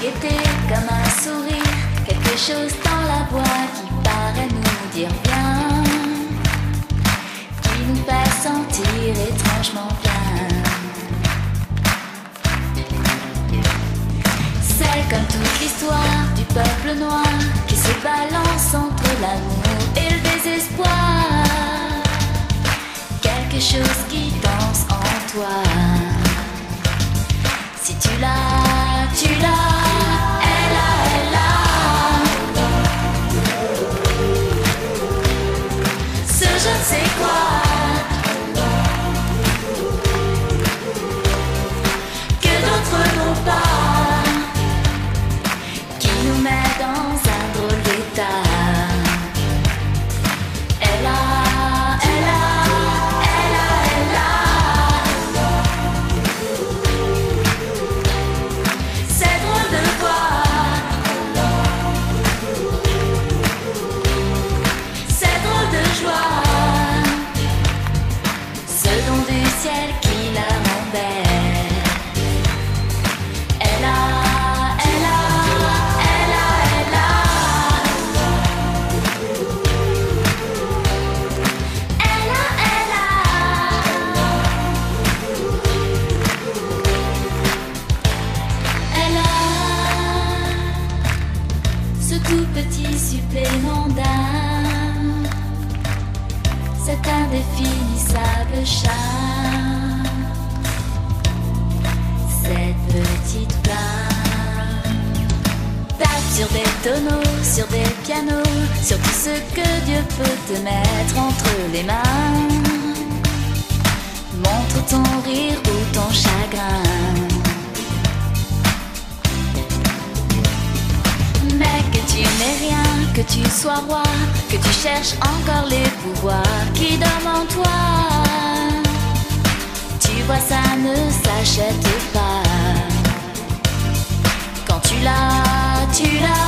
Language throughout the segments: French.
guetter comme un sourire, quelque chose dans la voix qui paraît nous dire bien, qui nous fait sentir étrangement bien. C'est comme toute l'histoire du peuple noir qui se balance entre l'amour. Supplément indéfinissable charme, cette petite flamme. Tape sur des tonneaux, sur des pianos, sur tout ce que Dieu peut te mettre entre les mains. Montre ton rire ou ton chagrin. Mais que tu n'aies rien, que tu sois roi, que tu cherches encore les pouvoirs qui dorment en toi. Tu vois, ça ne s'achète pas. Quand tu l'as, tu l'as.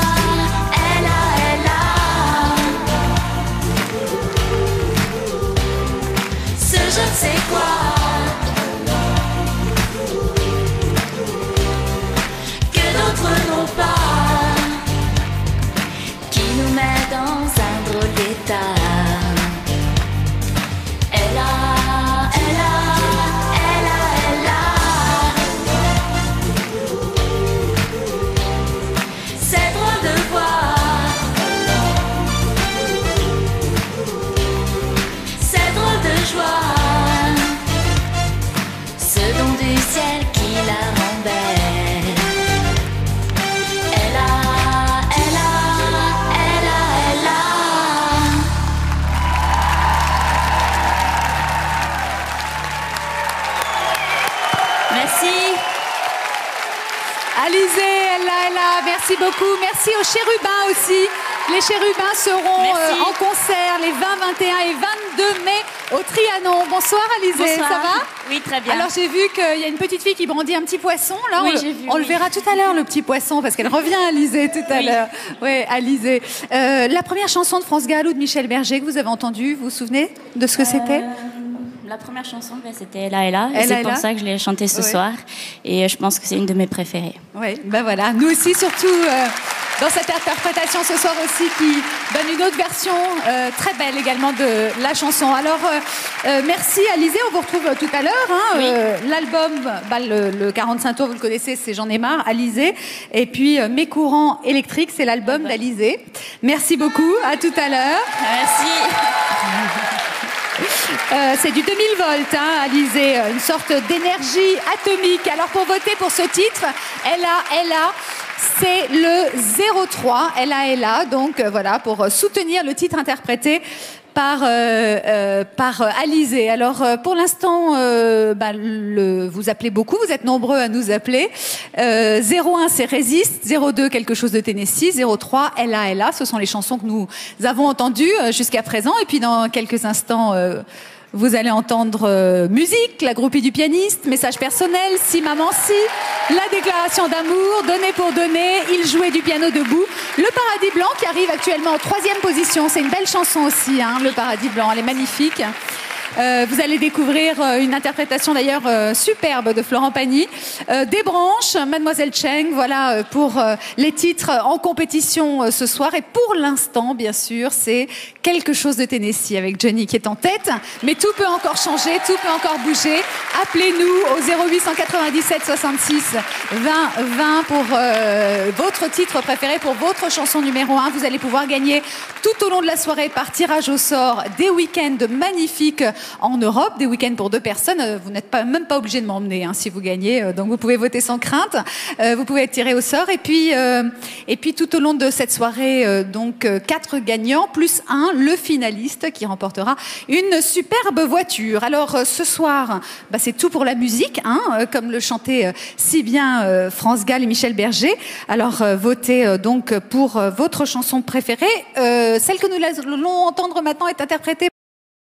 Alizé, elle là, elle là, merci beaucoup. Merci aux chérubins aussi. Les chérubins seront euh, en concert les 20, 21 et 22 mai au Trianon. Bonsoir Alizé, Bonsoir. ça va? Oui, très bien. Alors j'ai vu qu'il y a une petite fille qui brandit un petit poisson. Là, Oui, on, vu, on le verra tout à l'heure, le petit poisson, parce qu'elle revient à Alizé tout à Oui. l'heure. Oui, Alizé. Euh, la première chanson de France Gall ou de Michel Berger que vous avez entendue, vous vous souvenez de ce que c'était? La première chanson, ben, c'était Ella Ella. et Ella C'est pour ça que je l'ai chantée ce soir. Et euh, je pense que c'est une de mes préférées. Oui, ben voilà. Nous aussi, surtout euh, dans cette interprétation ce soir aussi, qui donne une autre version euh, très belle également de la chanson. Alors, euh, merci Alizé. On vous retrouve tout à l'heure. hein. Oui. L'album, bah, le, le 45 tours, vous le connaissez, c'est J'en ai marre, Alizé. Et puis, Mes courants électriques, c'est l'album d'Alizé. Merci beaucoup. À tout à l'heure. Merci. Euh, c'est du 2000 volts, hein, Alizé, euh, une sorte d'énergie atomique. Alors pour voter pour ce titre, elle a, elle a, c'est le 03, elle a, elle a. Donc euh, voilà, pour soutenir le titre interprété par euh, euh, par euh, Alizé. Alors euh, pour l'instant, euh, bah, le, vous appelez beaucoup, vous êtes nombreux à nous appeler. Euh, 01 c'est Résiste, 02 quelque chose de Tennessee, 03 Ella Ella. Ce sont les chansons que nous avons entendues jusqu'à présent. Et puis dans quelques instants. Vous allez entendre euh, musique, la groupie du pianiste, message personnel, si maman si, la déclaration d'amour, donner pour donner, il jouait du piano debout, le paradis blanc qui arrive actuellement en troisième position, c'est une belle chanson aussi, hein, le paradis blanc, elle est magnifique. Vous allez découvrir une interprétation d'ailleurs superbe de Florent Pagny. des branches, Mademoiselle Cheng, voilà pour les titres en compétition ce soir. Et pour l'instant, bien sûr, c'est quelque chose de Tennessee avec Johnny qui est en tête. Mais tout peut encore changer, tout peut encore bouger. Appelez-nous au 0897 66 20 20 pour votre titre préféré, pour votre chanson numéro 1. Vous allez pouvoir gagner tout au long de la soirée par tirage au sort des week-ends magnifiques en Europe, des week-ends pour deux personnes. Euh, vous n'êtes pas, même pas obligé de m'emmener hein, si vous gagnez, euh, donc vous pouvez voter sans crainte. Euh, vous pouvez être tiré au sort et puis et puis tout au long de cette soirée, donc quatre gagnants plus un, le finaliste qui remportera une superbe voiture. Alors ce soir, bah, c'est tout pour la musique, hein, comme le chantait si bien France Gall et Michel Berger. Alors votez donc pour votre chanson préférée. celle que nous allons entendre maintenant est interprétée